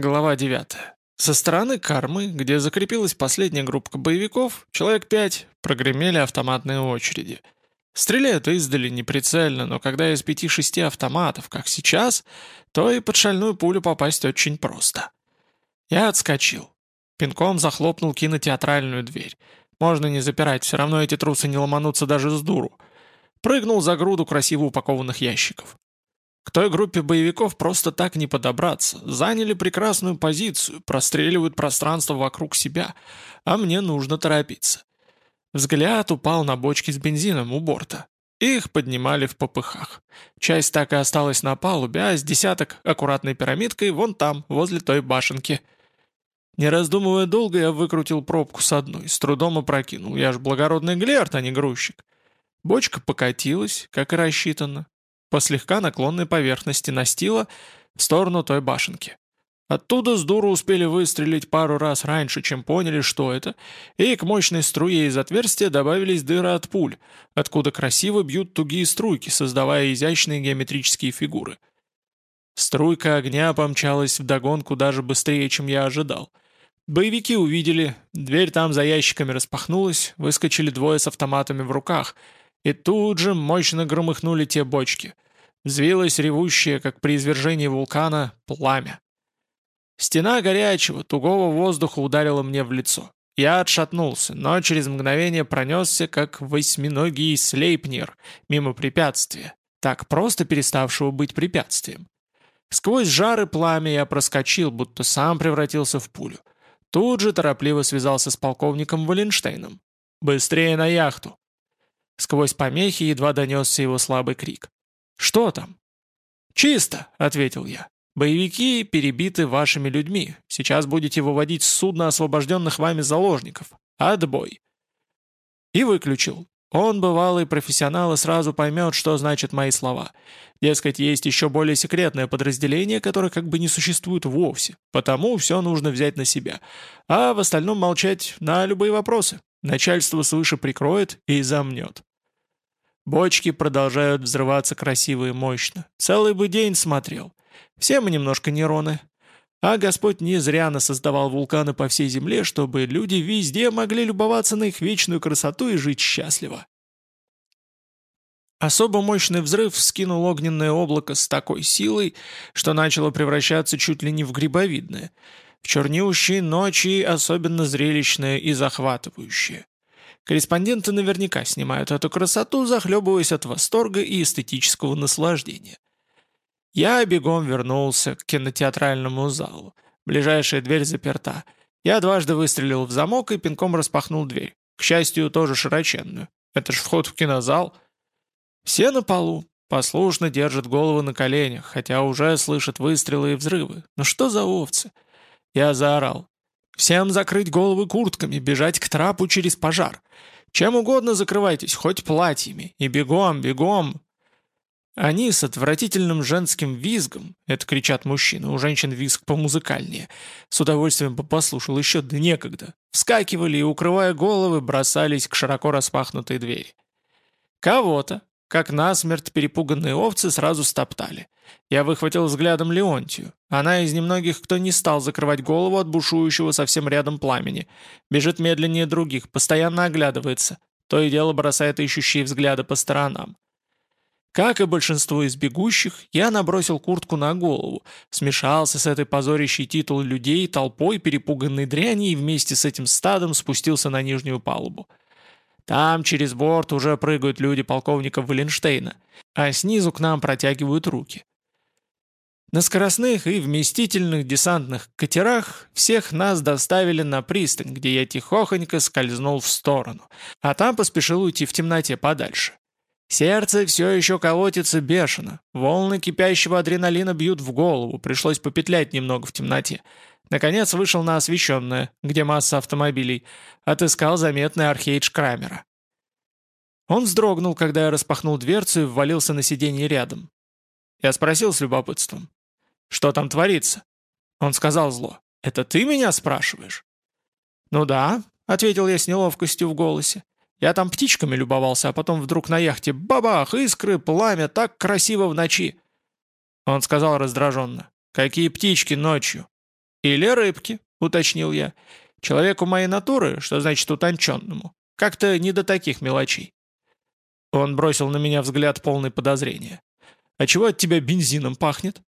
Глава 9. Со стороны Кармы, где закрепилась последняя группа боевиков, человек пять, прогремели автоматные очереди. Стреляют издали неприцельно, но когда из пяти-шести автоматов, как сейчас, то и под шальную пулю попасть очень просто. Я отскочил. Пинком захлопнул кинотеатральную дверь. Можно не запирать, все равно эти трусы не ломанутся даже с дуру. Прыгнул за груду красиво упакованных ящиков. К той группе боевиков просто так не подобраться. Заняли прекрасную позицию, простреливают пространство вокруг себя, а мне нужно торопиться. Взгляд упал на бочки с бензином у борта. Их поднимали в попыхах. Часть так и осталась на палубе, а с десяток аккуратной пирамидкой вон там, возле той башенки. Не раздумывая долго, я выкрутил пробку с одной, с трудом опрокинул. Я ж благородный Глерт, а не грузчик. Бочка покатилась, как и рассчитано, по слегка наклонной поверхности настила в сторону той башенки. Оттуда с дуру успели выстрелить пару раз раньше, чем поняли, что это, и к мощной струе из отверстия добавились дыры от пуль, откуда красиво бьют тугие струйки, создавая изящные геометрические фигуры. Струйка огня помчалась вдогонку даже быстрее, чем я ожидал. Боевики увидели, дверь там за ящиками распахнулась, выскочили двое с автоматами в руках — и тут же мощно громыхнули те бочки. Взвилось ревущее, как при извержении вулкана, пламя. Стена горячего, тугого воздуха ударила мне в лицо. Я отшатнулся, но через мгновение пронесся, как восьминогий слейпнер, мимо препятствия, так просто переставшего быть препятствием. Сквозь жары пламя я проскочил, будто сам превратился в пулю. Тут же торопливо связался с полковником Валенштейном. «Быстрее на яхту!» Сквозь помехи едва донесся его слабый крик. «Что там?» «Чисто», — ответил я. «Боевики перебиты вашими людьми. Сейчас будете выводить с судна освобожденных вами заложников. Отбой». И выключил. Он, бывалый профессионал, и сразу поймет, что значат мои слова. Дескать, есть еще более секретное подразделение, которое как бы не существует вовсе. Потому все нужно взять на себя. А в остальном молчать на любые вопросы. Начальство свыше прикроет и замнет. Бочки продолжают взрываться красиво и мощно. Целый бы день смотрел. Все мы немножко нейроны. А Господь не зря насоздавал вулканы по всей земле, чтобы люди везде могли любоваться на их вечную красоту и жить счастливо. Особо мощный взрыв вскинул огненное облако с такой силой, что начало превращаться чуть ли не в грибовидное. В чернющие ночи особенно зрелищное и захватывающее. Корреспонденты наверняка снимают эту красоту, захлебываясь от восторга и эстетического наслаждения. Я бегом вернулся к кинотеатральному залу. Ближайшая дверь заперта. Я дважды выстрелил в замок и пинком распахнул дверь. К счастью, тоже широченную. Это ж вход в кинозал. Все на полу, послушно держат головы на коленях, хотя уже слышат выстрелы и взрывы. Ну что за овцы? Я заорал. Всем закрыть головы куртками, бежать к трапу через пожар. Чем угодно закрывайтесь, хоть платьями. И бегом, бегом. Они с отвратительным женским визгом, это кричат мужчины, у женщин визг помузыкальнее, с удовольствием послушал еще да некогда, вскакивали и, укрывая головы, бросались к широко распахнутой двери. Кого-то, как насмерть перепуганные овцы сразу стоптали. Я выхватил взглядом Леонтию. Она из немногих, кто не стал закрывать голову от бушующего совсем рядом пламени. Бежит медленнее других, постоянно оглядывается. То и дело бросает ищущие взгляды по сторонам. Как и большинство из бегущих, я набросил куртку на голову, смешался с этой позорящей титул людей толпой перепуганной дряни и вместе с этим стадом спустился на нижнюю палубу. Там через борт уже прыгают люди полковника Валенштейна, а снизу к нам протягивают руки. На скоростных и вместительных десантных катерах всех нас доставили на пристань, где я тихохонько скользнул в сторону, а там поспешил уйти в темноте подальше. Сердце все еще колотится бешено, волны кипящего адреналина бьют в голову, пришлось попетлять немного в темноте. Наконец вышел на освещенное, где масса автомобилей, отыскал заметный архейдж Крамера. Он вздрогнул, когда я распахнул дверцу и ввалился на сиденье рядом. Я спросил с любопытством. «Что там творится?» Он сказал зло. «Это ты меня спрашиваешь?» «Ну да», — ответил я с неловкостью в голосе. «Я там птичками любовался, а потом вдруг на яхте бабах, искры, пламя, так красиво в ночи». Он сказал раздраженно. «Какие птички ночью?» «Или рыбки», — уточнил я. «Человеку моей натуры, что значит утонченному, как-то не до таких мелочей». Он бросил на меня взгляд полный подозрения. «А чего от тебя бензином пахнет?»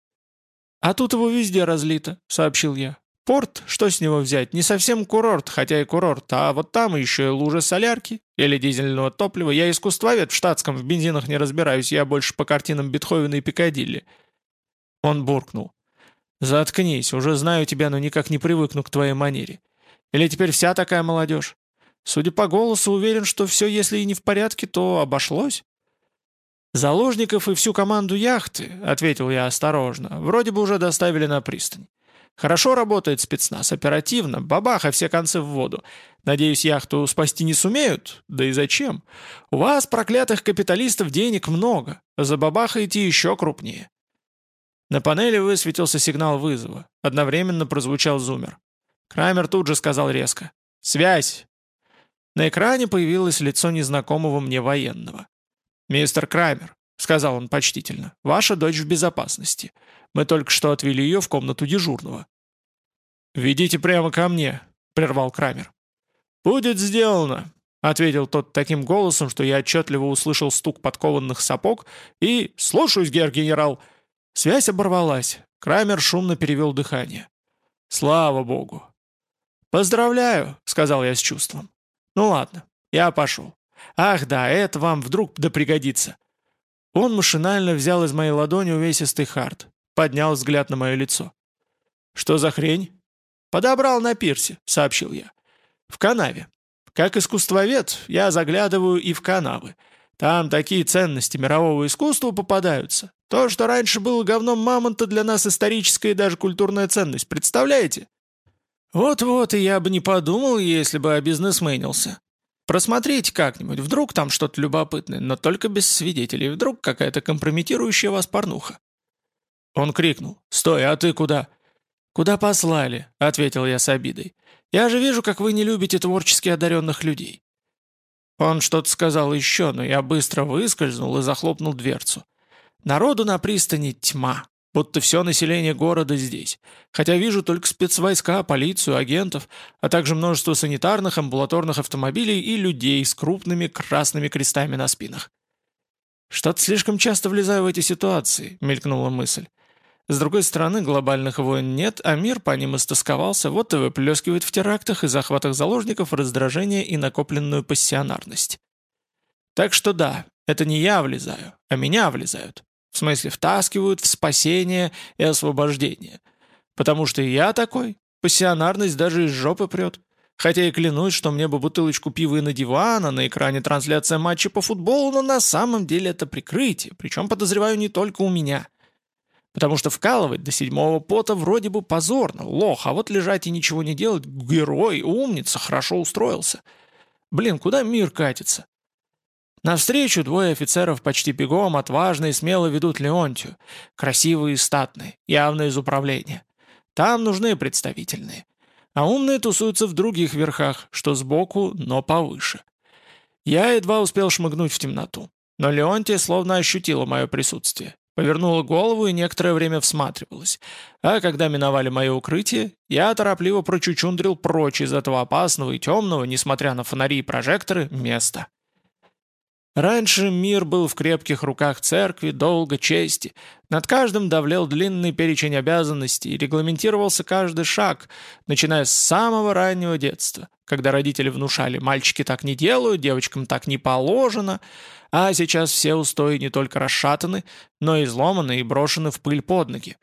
«А тут его везде разлито», — сообщил я. «Порт, что с него взять? Не совсем курорт, хотя и курорт, а вот там еще и лужи солярки или дизельного топлива. Я искусствовед в штатском, в бензинах не разбираюсь, я больше по картинам Бетховена и Пикадилли». Он буркнул. «Заткнись, уже знаю тебя, но никак не привыкну к твоей манере. Или теперь вся такая молодежь? Судя по голосу, уверен, что все, если и не в порядке, то обошлось». «Заложников и всю команду яхты», — ответил я осторожно, — «вроде бы уже доставили на пристань. Хорошо работает спецназ, оперативно, бабаха все концы в воду. Надеюсь, яхту спасти не сумеют? Да и зачем? У вас, проклятых капиталистов, денег много, за бабахаете еще крупнее». На панели высветился сигнал вызова. Одновременно прозвучал зумер. Крамер тут же сказал резко. «Связь!» На экране появилось лицо незнакомого мне военного. «Мистер Крамер», — сказал он почтительно, — «ваша дочь в безопасности. Мы только что отвели ее в комнату дежурного». «Ведите прямо ко мне», — прервал Крамер. «Будет сделано», — ответил тот таким голосом, что я отчетливо услышал стук подкованных сапог и «Слушаюсь, гер-генерал». Связь оборвалась. Крамер шумно перевел дыхание. «Слава богу!» «Поздравляю», — сказал я с чувством. «Ну ладно, я пошел. Ах да, это вам вдруг да пригодится». Он машинально взял из моей ладони увесистый хард, поднял взгляд на мое лицо. «Что за хрень?» «Подобрал на пирсе», — сообщил я. «В канаве. Как искусствовед, я заглядываю и в канавы. Там такие ценности мирового искусства попадаются. То, что раньше было говном мамонта, для нас историческая и даже культурная ценность. Представляете?» «Вот-вот, и я бы не подумал, если бы обизнесменился. Просмотрите как-нибудь, вдруг там что-то любопытное, но только без свидетелей, вдруг какая-то компрометирующая вас порнуха». Он крикнул. «Стой, а ты куда?» «Куда послали?» — ответил я с обидой. «Я же вижу, как вы не любите творчески одаренных людей». Он что-то сказал еще, но я быстро выскользнул и захлопнул дверцу. Народу на пристани тьма, будто все население города здесь. Хотя вижу только спецвойска, полицию, агентов, а также множество санитарных, амбулаторных автомобилей и людей с крупными красными крестами на спинах. «Что-то слишком часто влезаю в эти ситуации», — мелькнула мысль. С другой стороны, глобальных войн нет, а мир по ним истосковался, вот и выплескивает в терактах и захватах заложников раздражение и накопленную пассионарность. Так что да, это не я влезаю, а меня влезают. В смысле, втаскивают в спасение и освобождение. Потому что я такой, пассионарность даже из жопы прет. Хотя и клянусь, что мне бы бутылочку пива и на диван, а на экране трансляция матча по футболу, но на самом деле это прикрытие, причем, подозреваю, не только у меня. Потому что вкалывать до седьмого пота вроде бы позорно, лох, а вот лежать и ничего не делать, герой, умница, хорошо устроился. Блин, куда мир катится? Навстречу двое офицеров почти бегом, отважно и смело ведут Леонтию. Красивые и статные, явно из управления. Там нужны представительные. А умные тусуются в других верхах, что сбоку, но повыше. Я едва успел шмыгнуть в темноту. Но Леонтия словно ощутила мое присутствие. Повернула голову и некоторое время всматривалась. А когда миновали мое укрытие, я торопливо прочучундрил прочь из этого опасного и темного, несмотря на фонари и прожекторы, места. Раньше мир был в крепких руках церкви, долга, чести. Над каждым давлел длинный перечень обязанностей и регламентировался каждый шаг, начиная с самого раннего детства, когда родители внушали «мальчики так не делают, девочкам так не положено», а сейчас все устои не только расшатаны, но и изломаны и брошены в пыль под ноги.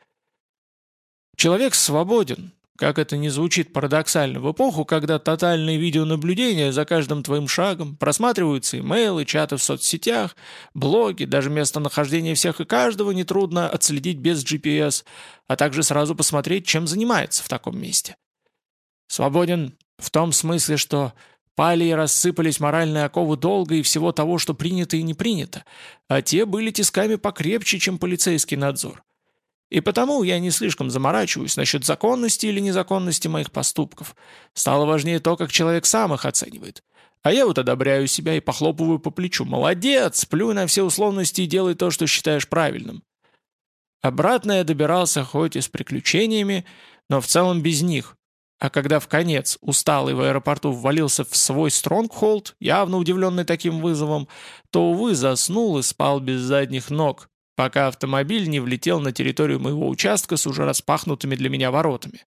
Человек свободен, как это не звучит парадоксально, в эпоху, когда тотальное видеонаблюдение за каждым твоим шагом, просматриваются имейлы, чаты в соцсетях, блоги, даже местонахождение всех и каждого нетрудно отследить без GPS, а также сразу посмотреть, чем занимается в таком месте. Свободен в том смысле, что пали и рассыпались моральные оковы долга и всего того, что принято и не принято, а те были тисками покрепче, чем полицейский надзор. И потому я не слишком заморачиваюсь насчет законности или незаконности моих поступков. Стало важнее то, как человек сам их оценивает. А я вот одобряю себя и похлопываю по плечу. Молодец, плюй на все условности и делай то, что считаешь правильным. Обратно я добирался хоть и с приключениями, но в целом без них. А когда в конец усталый в аэропорту ввалился в свой стронгхолд, явно удивленный таким вызовом, то, увы, заснул и спал без задних ног, пока автомобиль не влетел на территорию моего участка с уже распахнутыми для меня воротами.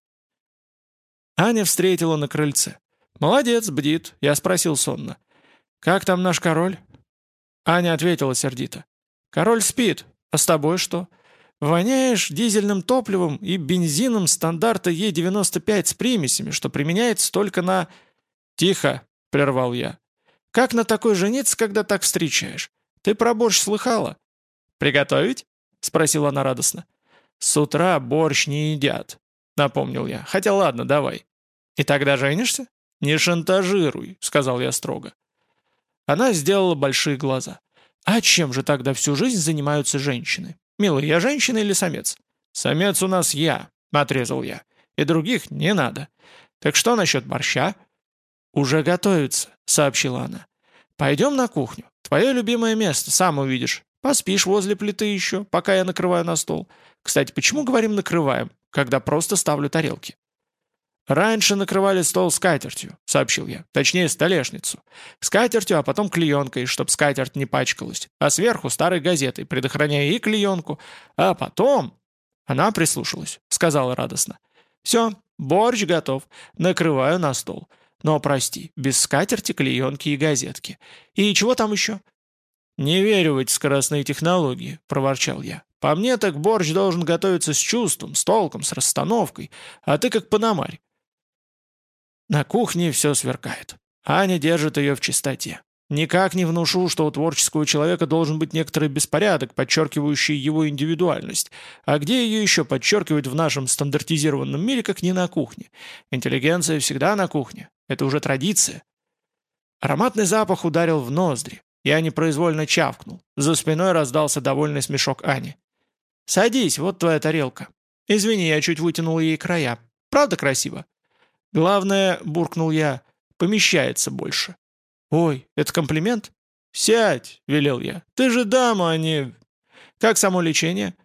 Аня встретила на крыльце. «Молодец, бдит», — я спросил сонно. «Как там наш король?» Аня ответила сердито. «Король спит. А с тобой что? Воняешь дизельным топливом и бензином стандарта Е95 с примесями, что применяется только на...» «Тихо», — прервал я. «Как на такой жениться, когда так встречаешь? Ты про борщ слыхала?» «Приготовить?» — спросила она радостно. «С утра борщ не едят», — напомнил я. «Хотя ладно, давай». «И тогда женишься?» «Не шантажируй», — сказал я строго. Она сделала большие глаза. «А чем же тогда всю жизнь занимаются женщины? Милый, я женщина или самец?» «Самец у нас я», — отрезал я. «И других не надо. Так что насчет борща?» «Уже готовится», — сообщила она. «Пойдем на кухню. Твое любимое место, сам увидишь. Поспишь возле плиты еще, пока я накрываю на стол. Кстати, почему говорим «накрываем», когда просто ставлю тарелки?» «Раньше накрывали стол скатертью», — сообщил я. Точнее, столешницу. Скатертью, а потом клеенкой, чтоб скатерть не пачкалась. А сверху старой газетой, предохраняя и клеенку. А потом... Она прислушалась, сказала радостно. «Все, борщ готов. Накрываю на стол. Но, прости, без скатерти, клеенки и газетки. И чего там еще?» «Не верю в эти скоростные технологии», — проворчал я. «По мне так борщ должен готовиться с чувством, с толком, с расстановкой, а ты как пономарь. На кухне все сверкает. Аня держит ее в чистоте. Никак не внушу, что у творческого человека должен быть некоторый беспорядок, подчеркивающий его индивидуальность. А где ее еще подчеркивать в нашем стандартизированном мире, как не на кухне? Интеллигенция всегда на кухне. Это уже традиция. Ароматный запах ударил в ноздри. Я непроизвольно чавкнул. За спиной раздался довольный смешок Ани. «Садись, вот твоя тарелка. Извини, я чуть вытянул ей края. Правда красиво?» Главное, буркнул я, помещается больше. Ой, это комплимент? Сядь, велел я. Ты же дама, а не... Как само лечение?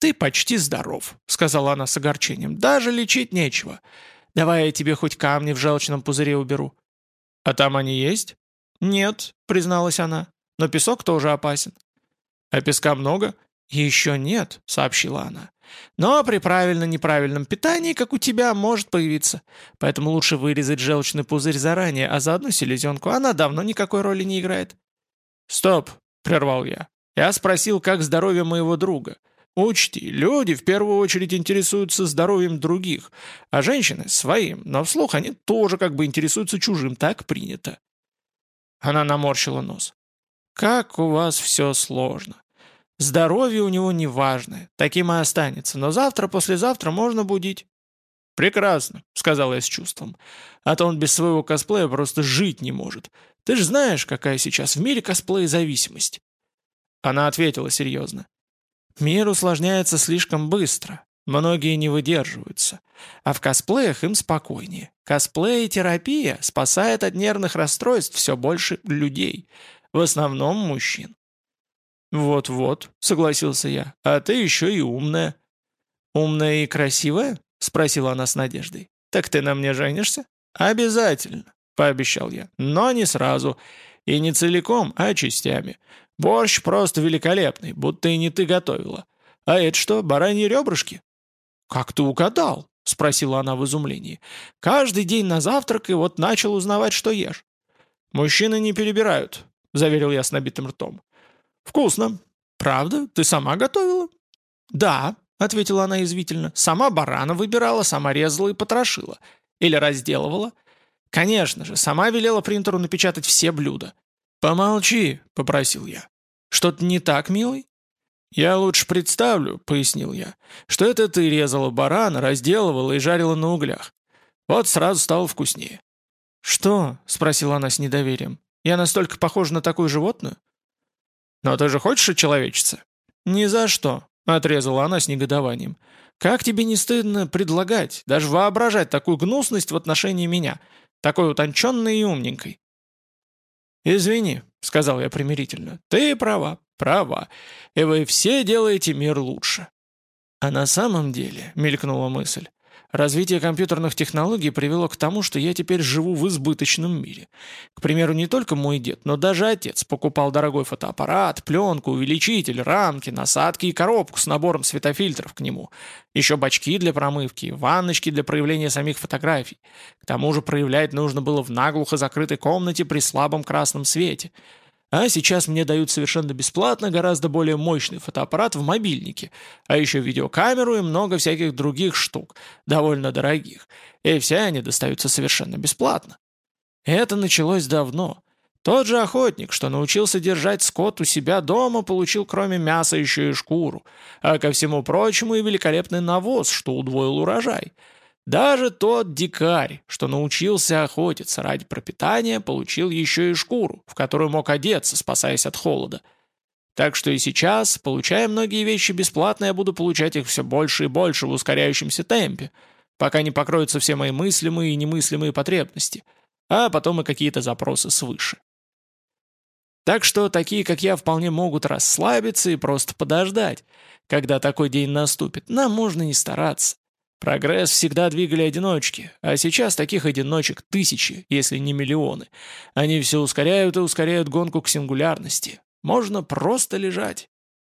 Ты почти здоров, сказала она с огорчением. Даже лечить нечего. Давай я тебе хоть камни в желчном пузыре уберу. А там они есть? Нет, призналась она. Но песок тоже опасен. А песка много? Еще нет, сообщила она. Но при правильно-неправильном питании, как у тебя, может появиться. Поэтому лучше вырезать желчный пузырь заранее, а заодно селезенку. Она давно никакой роли не играет. «Стоп!» — прервал я. «Я спросил, как здоровье моего друга. Учти, люди в первую очередь интересуются здоровьем других, а женщины — своим, но вслух они тоже как бы интересуются чужим, так принято». Она наморщила нос. «Как у вас все сложно. Здоровье у него неважное, таким и останется, но завтра-послезавтра можно будить». «Прекрасно», — сказал я с чувством. «А то он без своего косплея просто жить не может. Ты же знаешь, какая сейчас в мире косплея зависимость». Она ответила серьезно. «Мир усложняется слишком быстро. Многие не выдерживаются. А в косплеях им спокойнее. Косплей-терапия спасает от нервных расстройств все больше людей. В основном мужчин. «Вот-вот», — согласился я, — «а ты еще и умная». «Умная и красивая?» — спросила она с надеждой. «Так ты на мне женишься?» «Обязательно», — пообещал я, — «но не сразу. И не целиком, а частями. Борщ просто великолепный, будто и не ты готовила. А это что, бараньи ребрышки?» «Как ты угадал?» — спросила она в изумлении. «Каждый день на завтрак и вот начал узнавать, что ешь». «Мужчины не перебирают», — заверил я с набитым ртом. «Вкусно. Правда? Ты сама готовила?» «Да», — ответила она извительно. «Сама барана выбирала, сама резала и потрошила. Или разделывала. Конечно же, сама велела принтеру напечатать все блюда». «Помолчи», — попросил я. «Что-то не так, милый?» «Я лучше представлю», — пояснил я, «что это ты резала барана, разделывала и жарила на углях. Вот сразу стало вкуснее». «Что?» — спросила она с недоверием. «Я настолько похожа на такую животную?» «Но ты же хочешь очеловечиться?» «Ни за что», — отрезала она с негодованием. «Как тебе не стыдно предлагать, даже воображать такую гнусность в отношении меня, такой утонченной и умненькой?» «Извини», — сказал я примирительно, — «ты права, права, и вы все делаете мир лучше». «А на самом деле», — мелькнула мысль, — Развитие компьютерных технологий привело к тому, что я теперь живу в избыточном мире. К примеру, не только мой дед, но даже отец покупал дорогой фотоаппарат, пленку, увеличитель, рамки, насадки и коробку с набором светофильтров к нему. Еще бачки для промывки, ванночки для проявления самих фотографий. К тому же проявлять нужно было в наглухо закрытой комнате при слабом красном свете – а сейчас мне дают совершенно бесплатно гораздо более мощный фотоаппарат в мобильнике, а еще видеокамеру и много всяких других штук, довольно дорогих. И все они достаются совершенно бесплатно. Это началось давно. Тот же охотник, что научился держать скот у себя дома, получил кроме мяса еще и шкуру, а ко всему прочему и великолепный навоз, что удвоил урожай – даже тот дикарь, что научился охотиться ради пропитания, получил еще и шкуру, в которую мог одеться, спасаясь от холода. Так что и сейчас, получая многие вещи бесплатно, я буду получать их все больше и больше в ускоряющемся темпе, пока не покроются все мои мыслимые и немыслимые потребности, а потом и какие-то запросы свыше. Так что такие, как я, вполне могут расслабиться и просто подождать, когда такой день наступит. Нам можно не стараться. Прогресс всегда двигали одиночки, а сейчас таких одиночек тысячи, если не миллионы. Они все ускоряют и ускоряют гонку к сингулярности. Можно просто лежать.